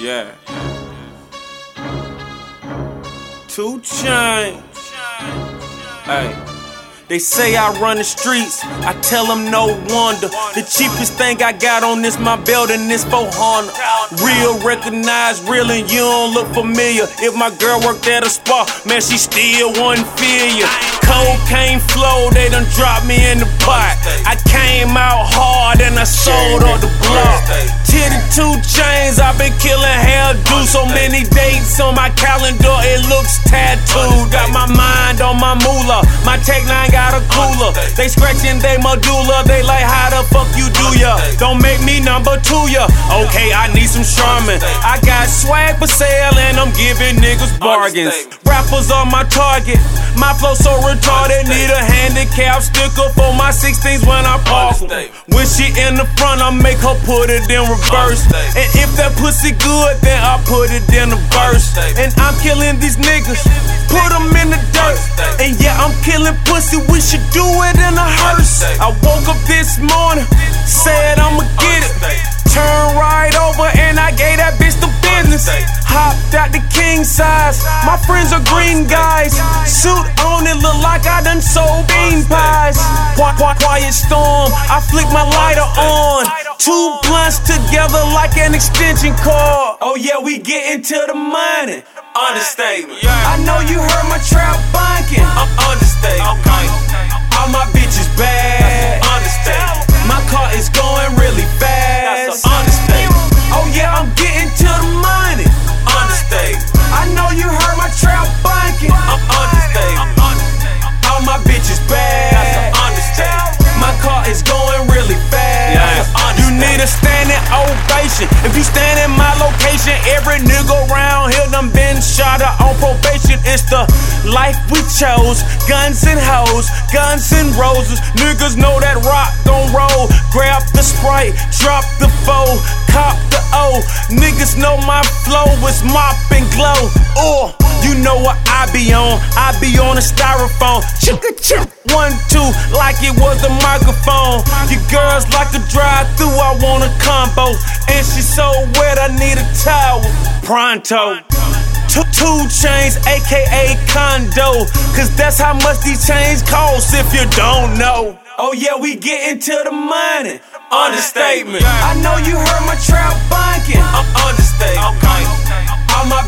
Yeah. Two chain. Hey. They say I run the streets, I tell them no wonder. The cheapest thing I got on this my belt and this 400. Real, recognized, real, and you don't look familiar. If my girl worked at a spa, man, she still wouldn't feel you. Cocaine flow, they done dropped me in the pot. I came out hard and I sold all the killing hell do so many dates on my calendar, it looks tattooed. Got my mind on my moolah, my tech nine got a cooler. They scratching they medulla. They like, how the fuck you do ya? Don't make me number two ya. Okay, I need some Charmin. I got swag for sale and I'm giving niggas bargains. Rappers on my target. My flow so retarded. Need a handicap up for my 16s when I park. When she in the front, I make her put it in reverse. And if that pussy good, then I put it in the verse. And I'm killing these niggas. Put them in the dirt. And yeah, I'm killing pussy we should do it in a hearse. I woke up this morning, said I'ma get it. Turn right over and I gave that bitch the business. Hopped out the king size. My friends are green guys. Suit on it, look like I done sold bean pies. Quiet storm, I flick my lighter on. Two blunts together like an extension cord. Oh yeah, we getting to the money. Understatement. I know you heard my trap bunking. I'm understatement. Fast. You need a standing ovation. If you stand in my location, every nigga around here done been shot on probation. It's the life we chose. Guns and hoes, guns and roses. Niggas know that rock gon' roll. Grab the sprite, drop the foe, cop the O. Niggas know my flow is mop and glow. Oh, you know what I be on. I be on a styrofoam. Chicka chip. One, two, like it was a microphone. Your girls like to drive through, I want a combo. And she so wet, I need a towel. Pronto. Two, two chains, aka condo. Cause that's how much these chains cost if you don't know. Oh yeah, we getting to the money. Understatement. I know you heard my trap bunking. I'm understatement. Okay. All my